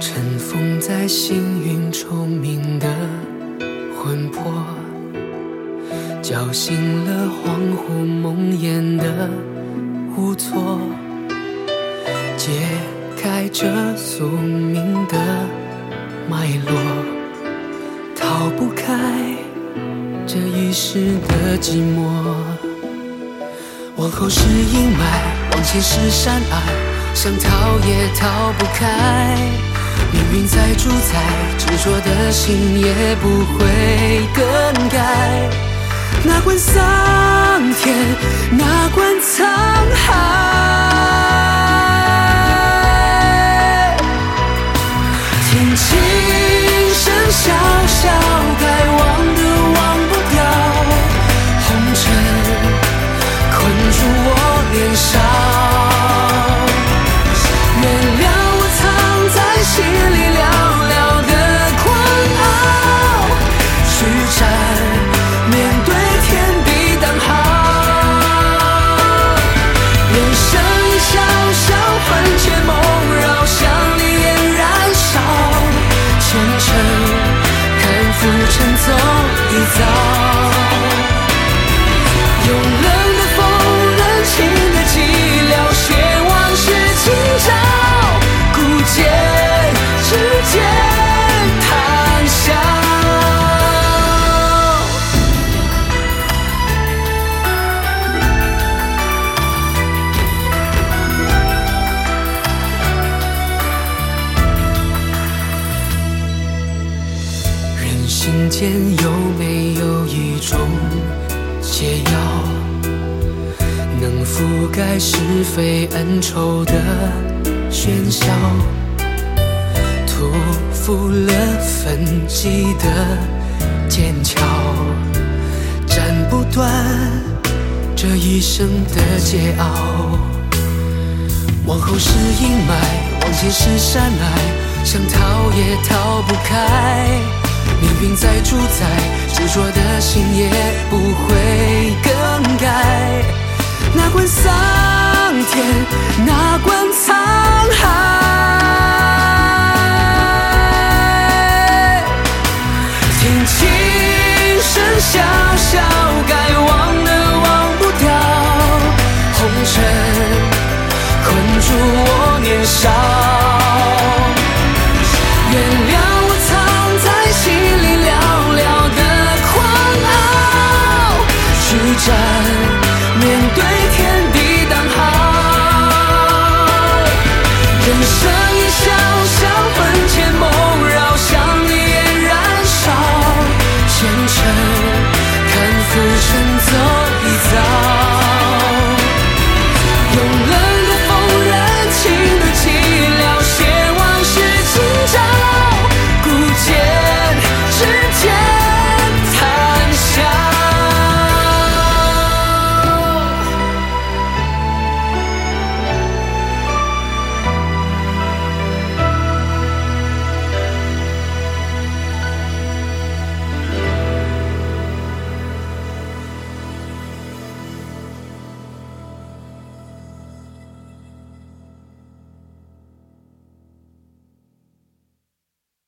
尘封在星云重明的魂魄，叫醒了恍惚梦魇的无措，解开这宿命的脉络，逃不开这一世的寂寞。往后是阴霾，往前是山隘，想逃也逃不开。命运在主宰，执着的心也不会更改。哪管桑田，哪管沧海，听琴声萧萧，该忘的忘不掉，红尘困住我年少。心间有没有一种解药，能覆盖是非恩仇的喧嚣，屠夫了焚寂的剑鞘，斩不断这一生的桀骜。往后是阴霾，往前是山隘，想逃也逃不开。命运再主宰，执着的心也不会更改。哪管桑田，哪管对天地当好人生